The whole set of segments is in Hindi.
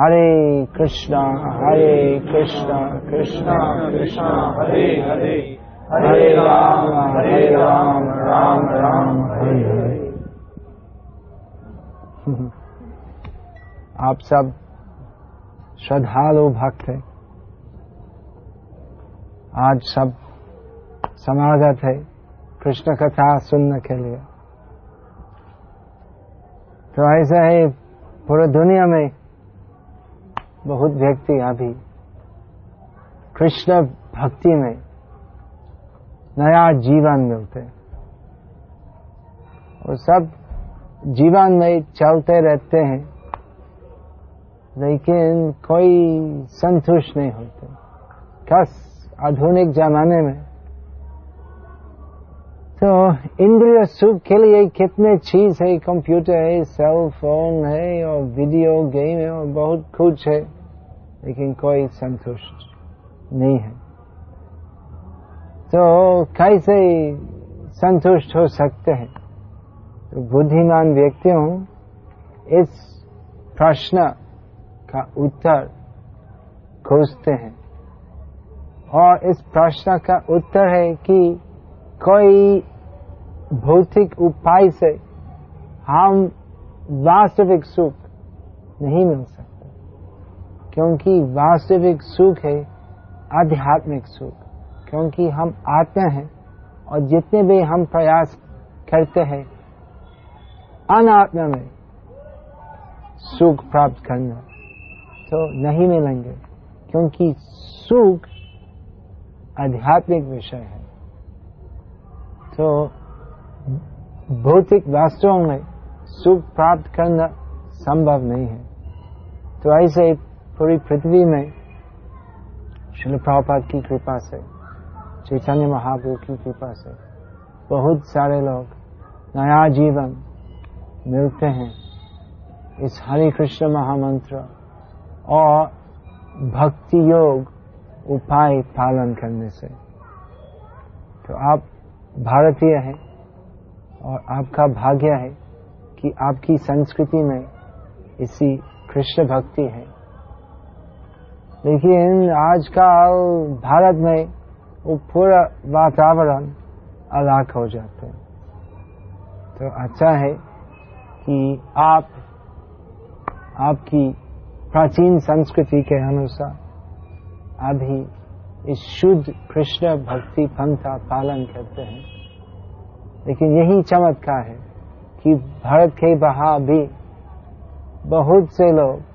हरे कृष्णा हरे कृष्णा कृष्णा कृष्णा, हरे हरे। हरे राम हरे राम राम राम, हरे हरे। आप सब श्रद्धालु भक्त हैं। आज सब समागत है कृष्ण कथा सुनने के लिए। तो ऐसा है पूरे दुनिया में बहुत व्यक्ति अभी कृष्ण भक्ति में नया जीवन मिलते और सब जीवन में चलते रहते हैं, लेकिन कोई संतुष्ट नहीं होते। कस आधुनिक जमाने में। तो इंद्रिय सुख के लिए कितने चीज़ है कंप्यूटर है सेल फ़ोन है, और वीडियो गेम है, और बहुत कुछ है। लेकिन कोई संतुष्ट नहीं है। तो कैसे संतुष्ट हो सकते हैं? तो बुद्धिमान व्यक्तियों इस प्रश्न का उत्तर खोजते हैं। और इस प्रश्न का उत्तर है कि कोई भौतिक उपाय से हम वास्तविक सुख नहीं मिल सकता। क्योंकि वास्तविक सुख है, आध्यात्मिक सुख। क्योंकि हम आत्मा हैं और जितने भी हम प्रयास करते हैं, अनात्मा में सुख प्राप्त करना तो नहीं मिलेंगे। क्योंकि सुख आध्यात्मिक विषय है। तो भौतिक वास्तवों में सुख प्राप्त करना संभव नहीं है। तो ऐसे पूरी पृथ्वी में शिल प्रभुपाद की कृपा से, चैतन्य महाप्रभु की कृपा से बहुत सारे लोग नया जीवन मिलते हैं इस हरे कृष्ण महामंत्र और भक्ति योग उपाय पालन करने से। तो आप भारतीय हैं और आपका भाग्य है कि आपकी संस्कृति में इसी कृष्ण भक्ति है। लेकिन आजकल भारत में वो पूरा वातावरण अलग हो जाते हैं। तो अच्छा है कि आप, आपकी प्राचीन संस्कृति के अनुसार अभी इस शुद्ध कृष्ण भक्ति पंथा पालन करते हैं। लेकिन यही चमत्कार है कि भारत के बाहर भी बहुत से लोग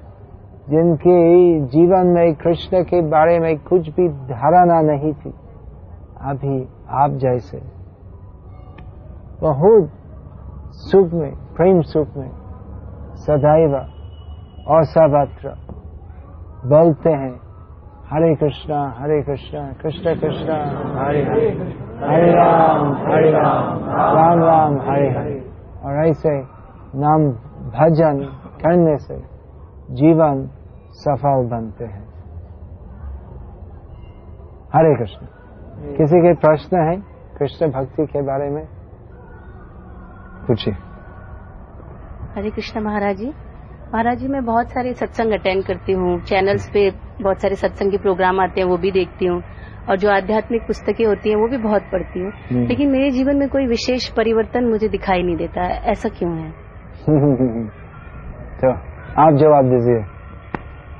जिनके जीवन में कृष्ण के बारे में कुछ भी धारणा नहीं थी। अभी आप जैसे बहुत सुख में, प्रेम सुख में सदैव और सर्वत्र बोलते हैं, हरे कृष्णा हरे कृष्णा, कृष्ण कृष्णा, हरे हरे हरे राम हरे राम राम राम, हरे हरे। और ऐसे नाम भजन करने से जीवन सफल बनते हैं। हरे कृष्ण। किसी के प्रश्न है? कृष्ण भक्ति के बारे में? पूछिए। हरे कृष्ण महाराज जी। महाराज जी मैं बहुत सारे सत्संग अटेंड करती हूँ। चैनल्स पे बहुत सारे सत्संग के प्रोग्राम आते हैं वो भी देखती हूँ। और जो आध्यात्मिक पुस्तकें होती हैं वो भी बहुत पढ़ती हूँ। लेकिन मेरे जीवन में कोई विशेष परिवर्तन मुझे दिखाई नहीं देता। ऐसा क्यों है? तो आप जवाब दीजिए।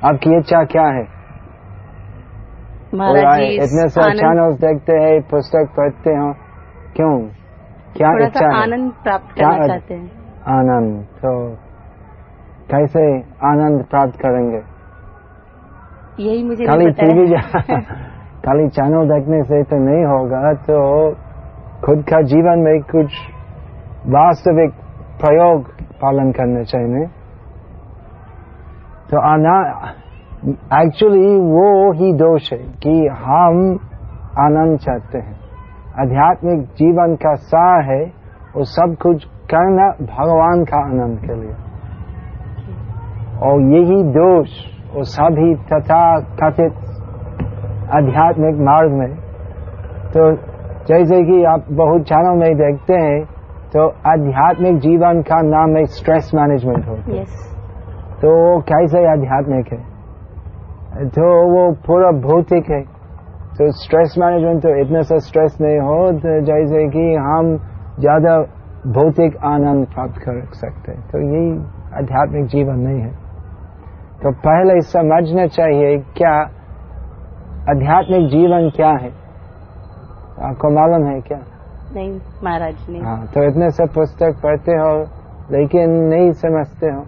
आपकी इच्छा क्या है? इतने से चैनल देखते हैं पुस्तक पढ़ते हो। क्यों? क्या इच्छा आनंद प्राप्त करना चाहते हैं। आनंद तो कैसे आनंद प्राप्त करेंगे? यही मुझे खाली टीवी खाली चैनल देखने से तो नहीं होगा तो खुद का जीवन में कुछ वास्तविक प्रयोग पालन करने चाहिए। तो एक्चुअली वो ही दोष है कि हम आनंद चाहते हैं। आध्यात्मिक जीवन का सार है, वो सब कुछ करना भगवान का आनंद के लिए। और यही दोष, वो सभी तथा कथित आध्यात्मिक मार्ग में। तो जैसे कि आप बहुत चैनल में देखते हैं तो आध्यात्मिक जीवन का नाम है स्ट्रेस मैनेजमेंट होता है। यस तो वो कैसे आध्यात्मिक है? तो वो पूरा भौतिक है। तो स्ट्रेस मैनेजमेंट तो इतना सा स्ट्रेस नहीं हो तो जैसे कि हम ज़्यादा भौतिक आनंद प्राप्त कर सकते हैं। तो यही आध्यात्मिक जीवन नहीं है। तो पहले समझना चाहिए क्या आध्यात्मिक जीवन क्या है? आपको मालूम है क्या? नहीं महाराज नहीं। हाँ तो इतने सब पुस्तक पढ़ते हो लेकिन नहीं समझते हो।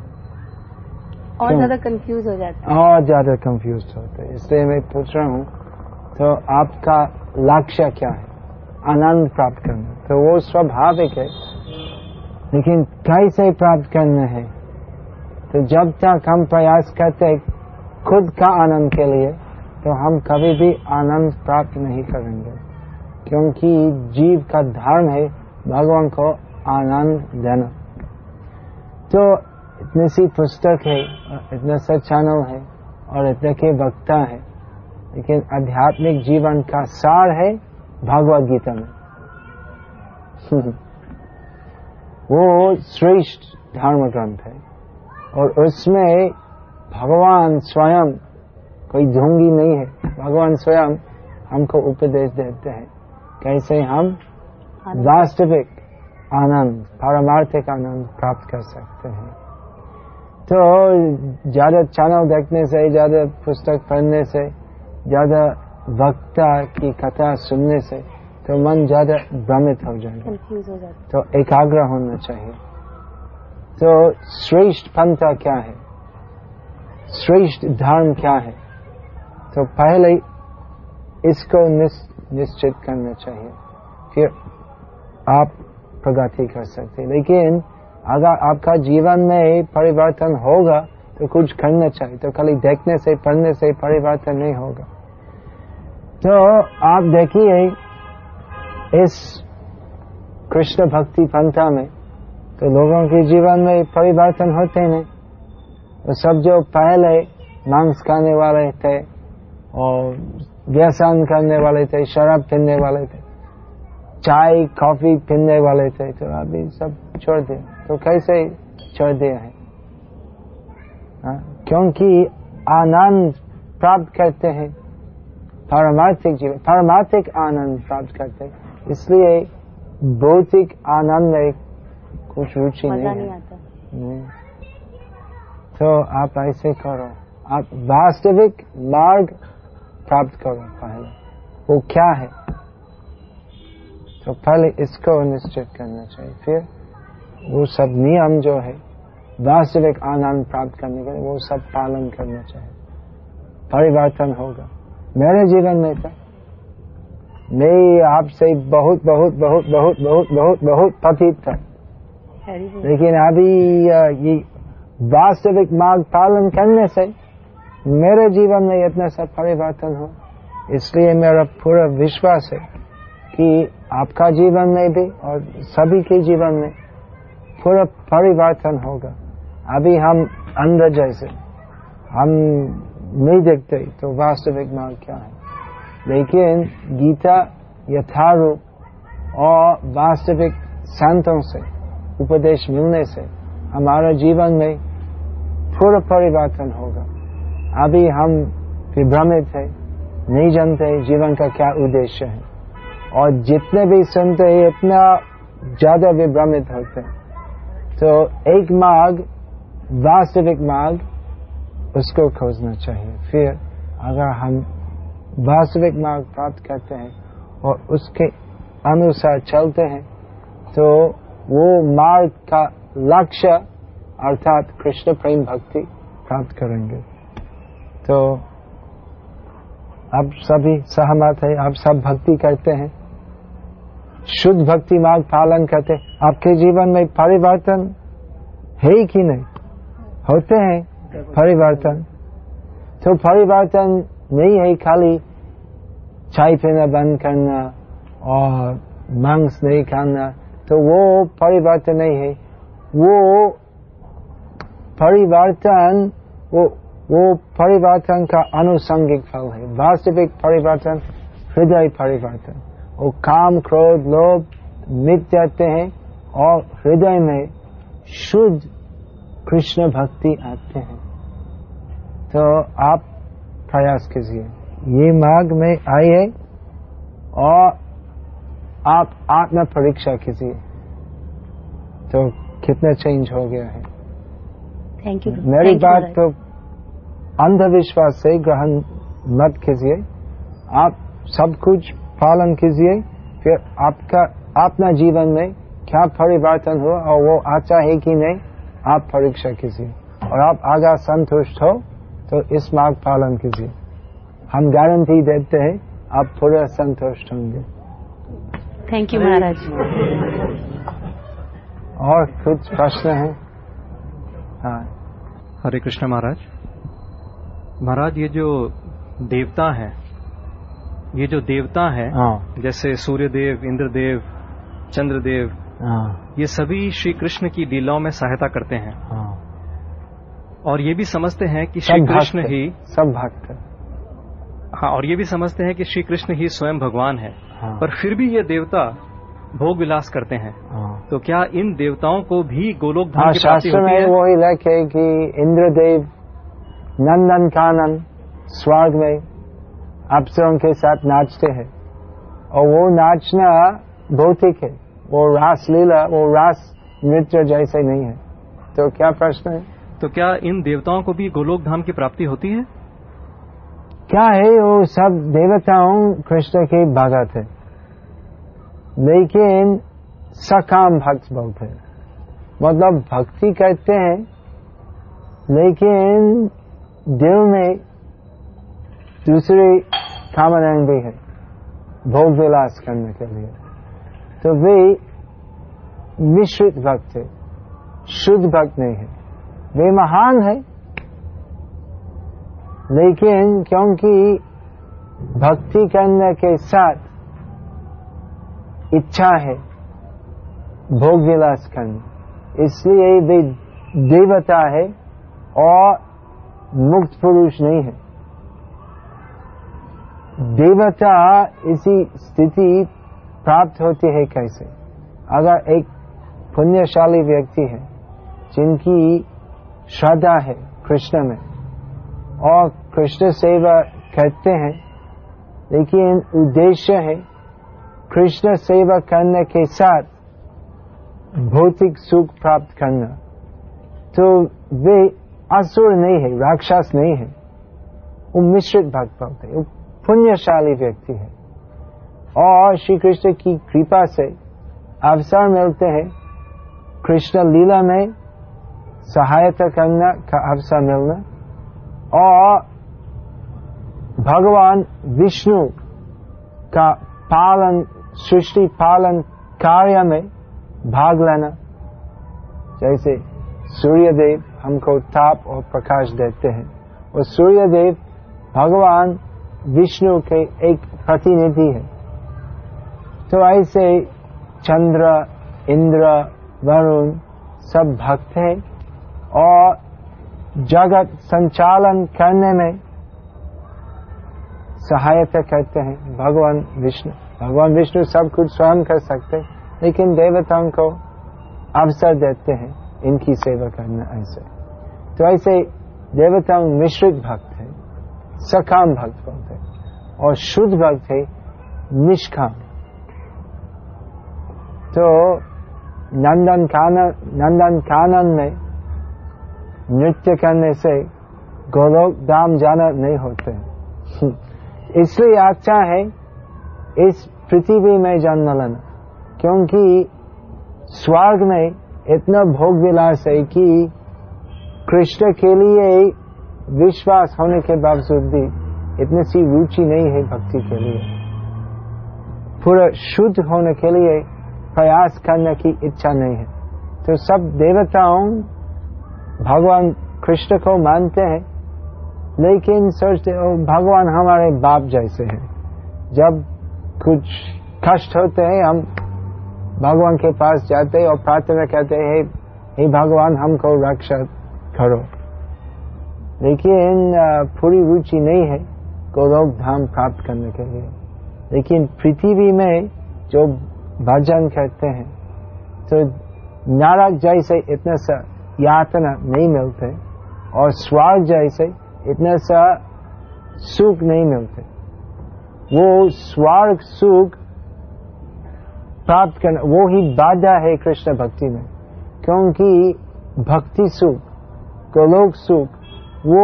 और? ज़्यादा कंफ्यूज हो जाता है। और ज़्यादा कंफ्यूज होते हैं। इसलिए मैं पूछ रहा हूँ तो आपका लक्ष्य क्या है? आनंद प्राप्त करना। तो वो स्वाभाविक है लेकिन कैसे प्राप्त करना है? तो जब तक हम प्रयास करते हैं खुद का आनंद के लिए तो हम कभी भी आनंद प्राप्त नहीं करेंगे। क्योंकि जीव का धर्म है भगवान को आनंद देना। तो इतनी सी पुस्तक है इतना सा चैनल है और इतने के वक्ता है। लेकिन आध्यात्मिक जीवन का सार है भगवत गीता में। वो श्रेष्ठ धर्म ग्रंथ है और उसमें भगवान स्वयं कोई ढोंगी नहीं है। भगवान स्वयं हमको उपदेश देते हैं कैसे हम वास्तविक आनंद पारमार्थिक आनंद प्राप्त कर सकते हैं। तो ज़्यादा चैनल देखने से ज़्यादा पुस्तक पढ़ने से ज़्यादा वक्ता की कथा सुनने से तो मन ज़्यादा भ्रमित हो जाएगा। तो एकाग्र होना चाहिए। तो श्रेष्ठ पंथा क्या है? श्रेष्ठ धर्म क्या है? तो पहले इसको निश्चित करना चाहिए फिर आप प्रगति कर सकते लेकिन अगर आपका जीवन में परिवर्तन होगा तो कुछ करना चाहिए। तो खाली देखने से, पढ़ने से परिवर्तन नहीं होगा। तो आप देखिए, इस कृष्ण भक्ति पंथा में तो लोगों के जीवन में परिवर्तन होते नहीं तो सब जो पहले मांस खाने वाले थे और व्यसन करने वाले थे, शराब पीने वाले थे, चाय, कॉफ़ी पीने वाले थे तो अभी सब छोड़ दिया तो कैसे छोड़ दिया है? हाँ? क्योंकि आनंद प्राप्त करते हैं। पारमार्थिक जीवन पारमार्थिक आनंद प्राप्त करते हैं। इसलिए भौतिक आनंद में कुछ रुचि नहीं नहीं है। आता। नहीं। तो आप ऐसे करो। आप वास्तविक मार्ग प्राप्त करो पहले। वो क्या है? तो पहले इसको निश्चित करना चाहिए। फिर वो सब नियम जो है वास्तविक आनंद प्राप्त करने के लिए वो सब पालन करना चाहिए। परिवर्तन होगा। मेरे जीवन में था मैं आपसे बहुत बहुत बहुत बहुत बहुत बहुत बहुत पतित था लेकिन अभी ये वास्तविक मार्ग पालन करने से मेरे जीवन में इतना सा परिवर्तन हो। इसलिए मेरा पूरा विश्वास है कि आपका जीवन में भी और सभी के जीवन में पूरा परिवर्तन होगा। अभी हम अंदर जैसे, हम नहीं देखते तो वास्तविक मार्ग क्या है? लेकिन गीता यथारूप और वास्तविक संतों से, उपदेश मिलने से हमारा जीवन में पूरा परिवर्तन होगा। अभी हम विभ्रमित है, नहीं जानते जीवन का क्या उद्देश्य है। और जितने भी सुनते हैं, इतना ज़्यादा विभ्रमित होते हैं। तो एक मार्ग वास्तविक मार्ग उसको खोजना चाहिए फिर अगर हम वास्तविक मार्ग प्राप्त करते हैं और उसके अनुसार चलते हैं तो वो मार्ग का लक्ष्य अर्थात कृष्ण प्रेम भक्ति प्राप्त करेंगे। तो आप सभी सहमत है, आप सब भक्ति करते हैं। शुद्ध भक्ति मार्ग पालन करते आपके जीवन में परिवर्तन है कि नहीं? होते हैं परिवर्तन। तो परिवर्तन नहीं है खाली चाय पीना बंद करना और मांस नहीं खाना तो वो परिवर्तन नहीं है। वो परिवर्तन, वो वो परिवर्तन का अनुसंगिक फल है। वास्तविक परिवर्तन, हृदय परिवर्तन। वो काम क्रोध लोभ मिट जाते हैं और हृदय में शुद्ध कृष्ण भक्ति आते हैं। तो आप प्रयास कीजिए। ये मार्ग में आइए और आप आत्म परीक्षा कीजिए। तो कितना चेंज हो गया है। थैंक यू मेरी बात तो अंधविश्वास से ग्रहण मत कीजिए। आप सब कुछ पालन कीजिए फिर आपका अपना जीवन में क्या परिवर्तन हुआ और वो अच्छा है कि नहीं आप परीक्षा कीजिए। और आप आगा संतुष्ट हो तो इस मार्ग पालन कीजिए। हम गारंटी देते हैं आप पूरा संतुष्ट होंगे। थैंक यू महाराज और कुछ प्रश्न है? हाँ। हरे कृष्ण महाराज। महाराज ये जो देवता है ये जो देवता है हाँ। जैसे सूर्यदेव इंद्रदेव चंद्रदेव हाँ। ये सभी श्री कृष्ण की लीलाओं में सहायता करते हैं। हाँ। और ये भी समझते हैं कि श्री कृष्ण ही। सब भक्त हाँ। और ये भी समझते हैं कि श्री कृष्ण ही स्वयं भगवान है। हाँ। पर फिर भी ये देवता भोग विलास करते हैं। हाँ। तो क्या इन देवताओं को भी गोलोक धाम हाँ की प्राप्ति होती है? वही लिखे कि इंद्रदेव नंदन कानन स्वर्ग में अप्सरों के साथ नाचते हैं। और वो नाचना भौतिक है वो रास लीला वो रास नृत्य जैसे नहीं है। तो क्या प्रश्न है? तो क्या इन देवताओं को भी गोलोक धाम की प्राप्ति होती है? क्या है वो सब देवताओं कृष्ण के भगत है। लेकिन सकाम भक्त बहुत है। मतलब भक्ति करते हैं लेकिन दिल में दूसरी कामनाएँ भी है भोग विलास करने के लिए। तो वे मिश्रित भक्त है, शुद्ध भक्त नहीं है। वे महान है, लेकिन क्योंकि भक्ति करने के साथ इच्छा है भोग विलास करना इसलिए वे देवता है और मुक्त पुरुष नहीं है। देवता इसी स्थिति प्राप्त होती है कैसे? अगर एक पुण्यशाली व्यक्ति है, जिनकी श्रद्धा है कृष्ण में, और कृष्ण सेवा करते हैं, लेकिन उद्देश्य है कृष्ण सेवा करने के साथ भौतिक सुख प्राप्त करना तो वे असुर नहीं है, राक्षस नहीं है। वो मिश्रित भक्त भक्त है। पुण्यशाली व्यक्ति है। और श्री कृष्ण की कृपा से अवसर मिलते हैं। कृष्ण लीला में सहायता करना का अवसर मिलना। और भगवान विष्णु का पालन, सृष्टि पालन कार्य में भाग लेना। जैसे सूर्यदेव हमको ताप और प्रकाश देते हैं। और सूर्यदेव भगवान विष्णु के एक प्रतिनिधि है। तो ऐसे चंद्र, इंद्र, वरुण सब भक्त है और जगत संचालन करने में सहायता करते हैं भगवान विष्णु। भगवान विष्णु सब कुछ स्वयं कर सकते लेकिन देवताओं को अवसर देते हैं, इनकी सेवा करना ऐसे। तो ऐसे देवताओं मिश्रित भक्त है। सकाम भक्त बोलते और शुद्ध भक्त है निष्काम। तो नंदन कानन नंदन कानन में नृत्य करने से गोलोक धाम जाना नहीं होते। इसलिए अच्छा है, इस पृथ्वी में जन्म लेना। क्योंकि स्वर्ग में इतना भोग विलास है कि कृष्ण के लिए विश्वास होने के बावजूद भी इतनी सी रुचि नहीं है भक्ति के लिए। पूरा शुद्ध होने के लिए प्रयास करने की इच्छा नहीं है। तो सब देवताओं भगवान कृष्ण को मानते हैं, लेकिन सोचते हो भगवान हमारे बाप जैसे हैं। जब कुछ कष्ट होते हैं, हम भगवान के पास जाते हैं और प्रार्थना कहते हैं, हे भगवान, हमको रक्षा करो। लेकिन पूरी रुचि नहीं है गोलोक धाम प्राप्त करने के लिए। लेकिन पृथ्वी में जो भजन करते हैं तो नारक जैसे इतना सा यातना नहीं मिलते और स्वर्ग जैसे इतना सा सुख नहीं मिलते। वो स्वर्ग सुख प्राप्त करना, वो ही बाधा है कृष्ण भक्ति में, क्योंकि भक्ति सुख, गोलोक सुख वो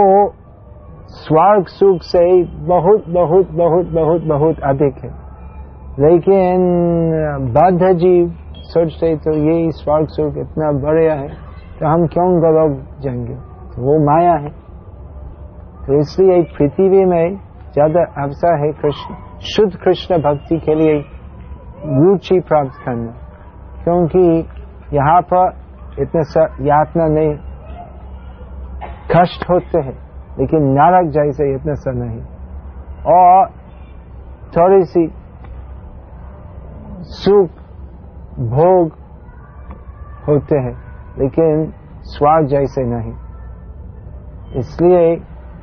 स्वर्ग सुख से बहुत बहुत बहुत बहुत बहुत अधिक है। लेकिन बद्ध जीव सोचते तो ये स्वर्ग सुख इतना बढ़िया है तो हम क्यों गोलोक जाएँगे? तो वो माया है। तो इसलिए पृथ्वी में ज़्यादा अवसर है कृष्ण, शुद्ध कृष्ण भक्ति के लिए रुचि प्राप्त करना। क्योंकि यहाँ पर इतने यातना नहीं कष्ट होते हैं, लेकिन नरक जैसे इतने सा नहीं। और थोड़ी सी सुख, भोग होते हैं, लेकिन स्वाद जैसे नहीं। इसलिए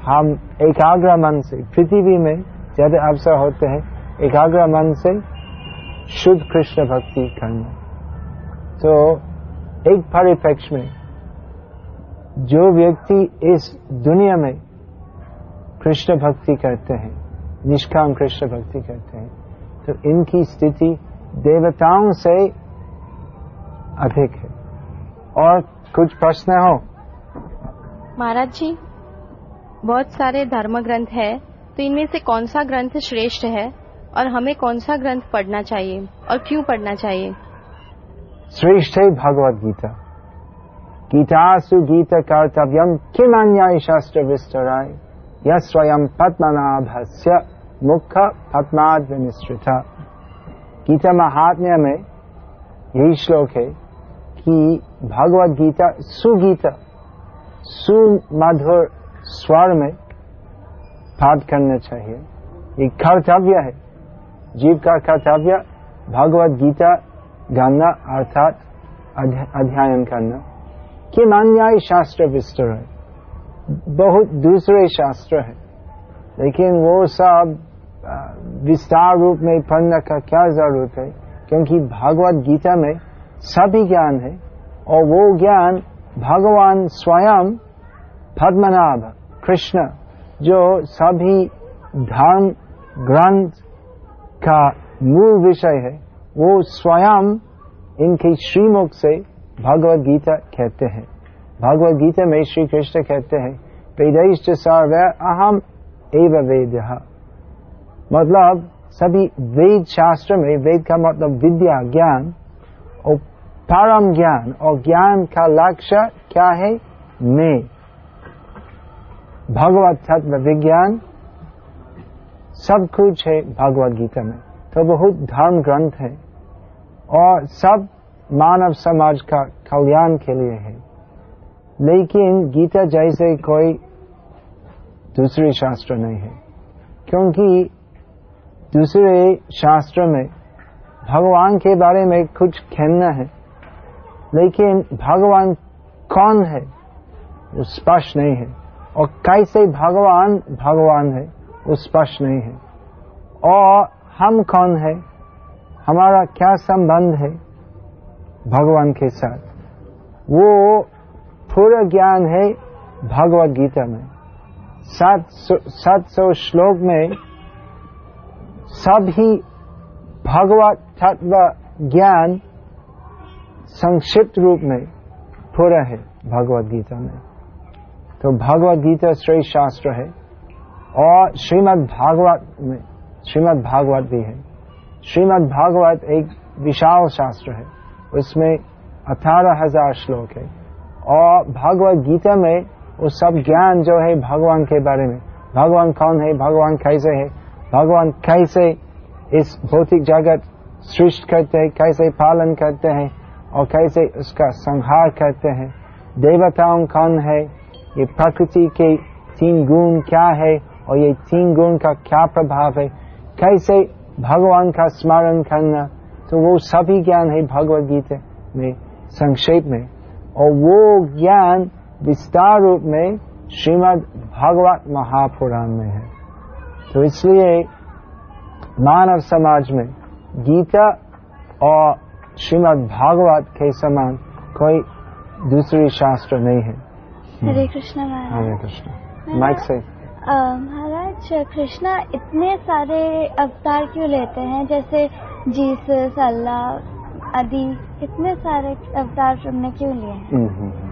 हम एकाग्र मन से, पृथ्वी में ज़्यादा अवसर होते हैं, एकाग्र मन से शुद्ध कृष्ण भक्ति करना। तो एक परिप्रेक्ष्य में जो व्यक्ति इस दुनिया में कृष्ण भक्ति करते हैं निष्काम कृष्ण भक्ति करते हैं तो इनकी स्थिति देवताओं से अधिक है। और कुछ प्रश्न हो? महाराज जी बहुत सारे धर्म ग्रंथ है तो इनमें से कौन सा ग्रंथ श्रेष्ठ है? और हमें कौन सा ग्रंथ पढ़ना चाहिए? और क्यों पढ़ना चाहिए? श्रेष्ठ है भगवद गीता। गीतासु गीत कर्तव्यम किम अन्याय शास्त्र विस्तराय यह स्वयं पद्मनाभस्य मुख्य पद्माद विनिश्रित गीता महात्म्य में यही श्लोक है कि भगवत गीता सुगीता सुमधुर स्वर में पाठ करना चाहिए ये कर्तव्य है जीव का कर्तव्य भगवत गीता गाना अर्थात अध्ययन करना कि अन्याय शास्त्र विस्तर है। बहुत दूसरे शास्त्र है। लेकिन वो सब विस्तार रूप में पढ़ने का क्या ज़रूरत है? क्योंकि भगवत गीता में सभी ज्ञान है, और वो ज्ञान भगवान स्वयं पद्मनाभ, कृष्ण, जो सभी धर्म ग्रंथ का मूल विषय है, वो स्वयं इनके श्रीमुख से भगवत गीता कहते हैं भगवत गीता में श्री कृष्ण कहते हैं वेदैश्च सर्व अहम एव वेद मतलब सभी वेद शास्त्र में वेद का मतलब विद्या ज्ञान और परम ज्ञान और ज्ञान का लक्ष्य क्या है मैं भगवत तत्व विज्ञान सब कुछ है भगवत गीता में तो बहुत धर्म ग्रंथ है और सब मानव समाज का कल्याण के लिए है। लेकिन गीता जैसे कोई दूसरे शास्त्र नहीं है। क्योंकि दूसरे शास्त्र में भगवान के बारे में कुछ कहना है, लेकिन भगवान कौन है, वो स्पष्ट नहीं है। और कैसे भगवान भगवान है, वो स्पष्ट नहीं है। और हम कौन है, हमारा क्या संबंध है भगवान के साथ। वो पूरा ज्ञान है भगवत गीता में। सात सात सौ श्लोक में सभी भगवत तत्व ज्ञान संक्षिप्त रूप में पूरा है भगवत गीता में। तो भगवत गीता श्रेष्ठ शास्त्र है और श्रीमद् भागवत में, श्रीमद् भागवत भी है। श्रीमद् भागवत एक विशाल शास्त्र है। उसमें अठारह हज़ार श्लोक है। और भगवत गीता में वो सब ज्ञान जो है भगवान के बारे में, भगवान कौन है, भगवान कैसे है, भगवान कैसे इस भौतिक जगत सृष्ट करते हैं, कैसे पालन करते हैं, और कैसे उसका संहार करते हैं। देवताओं कौन है, ये प्रकृति के तीन गुण क्या है, और ये तीन गुण का क्या प्रभाव है? कैसे भगवान का स्मरण करना तो वो सभी ज्ञान है भगवत गीता में संक्षेप में। और वो ज्ञान विस्तार रूप में श्रीमद् भागवत महापुराण में है। तो इसलिए मानव समाज में गीता और श्रीमद् भागवत के समान कोई दूसरी शास्त्र नहीं है। हरे कृष्ण हरे कृष्ण। माइक से महाराज कृष्णा इतने सारे अवतार क्यों लेते हैं? जैसे जीसस अल्लाह आदि इतने सारे अवतार तुमने क्यों लिए हैं हम्म, हम्म, हम्म।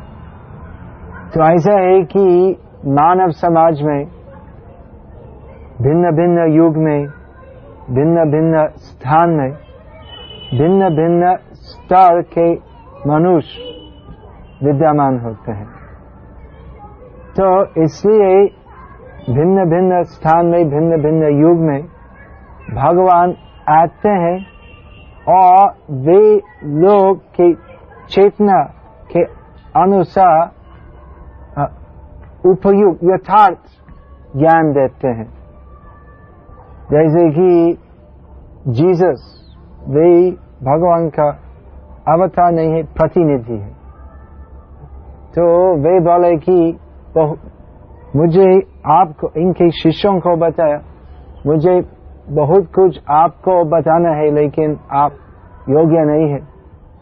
तो ऐसा है कि मानव समाज में भिन्न भिन्न युग में भिन्न भिन्न स्थान में भिन्न भिन्न स्तर के मनुष्य विद्यमान होते हैं तो इसलिए भिन्न भिन्न स्थान में भिन्न भिन्न युग में भगवान आते हैं और वे लोग की चेतना के अनुसार उपयुक्त यथार्थ ज्ञान देते हैं। जैसे कि जीसस, वे भगवान का अवतार नहीं है, प्रतिनिधि है। तो वे बोले कि मुझे आपको, इनके शिष्यों को बताया, मुझे बहुत कुछ आपको बताना है, लेकिन आप योग्य नहीं है।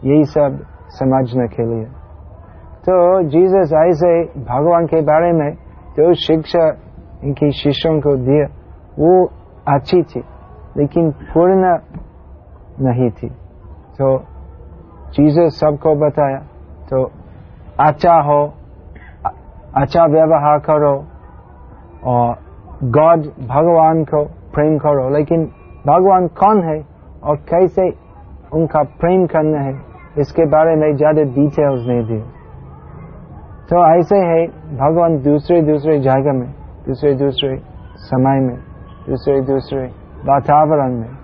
यही सब समझने के लिए। तो जीसस ऐसे भगवान के बारे में जो शिक्षा इनके शिष्यों को दिया वो अच्छी थी, लेकिन पूर्ण नहीं थी। तो जीसस सबको बताया तो अच्छा हो अच्छा व्यवहार करो, और गॉड भगवान को प्रेम करो। लेकिन भगवान कौन है और कैसे उनका प्रेम करना है इसके बारे में ज़्यादा डिटेल्स नहीं दिए। तो ऐसे है भगवान दूसरे दूसरे जगह में दूसरे दूसरे समय में दूसरे दूसरे वातावरण में।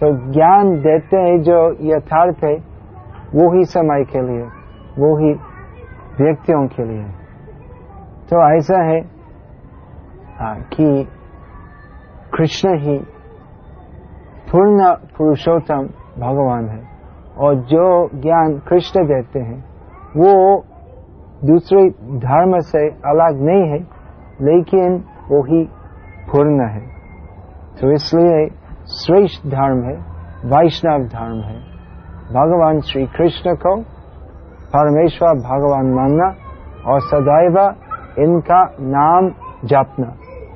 तो ज्ञान देते हैं जो यथार्थ है वो ही समय के लिए वो ही व्यक्तियों के लिए। तो ऐसा है आ, कि कृष्ण ही पूर्ण पुरुषोत्तम भगवान है। और जो ज्ञान कृष्ण देते हैं, वो दूसरे धर्म से अलग नहीं है, लेकिन वो ही पूर्ण है। तो इसलिए श्रेष्ठ धर्म है, वैष्णव धर्म है। भगवान श्री कृष्ण को परमेश्वर भगवान मानना और सदैव इनका नाम जपना।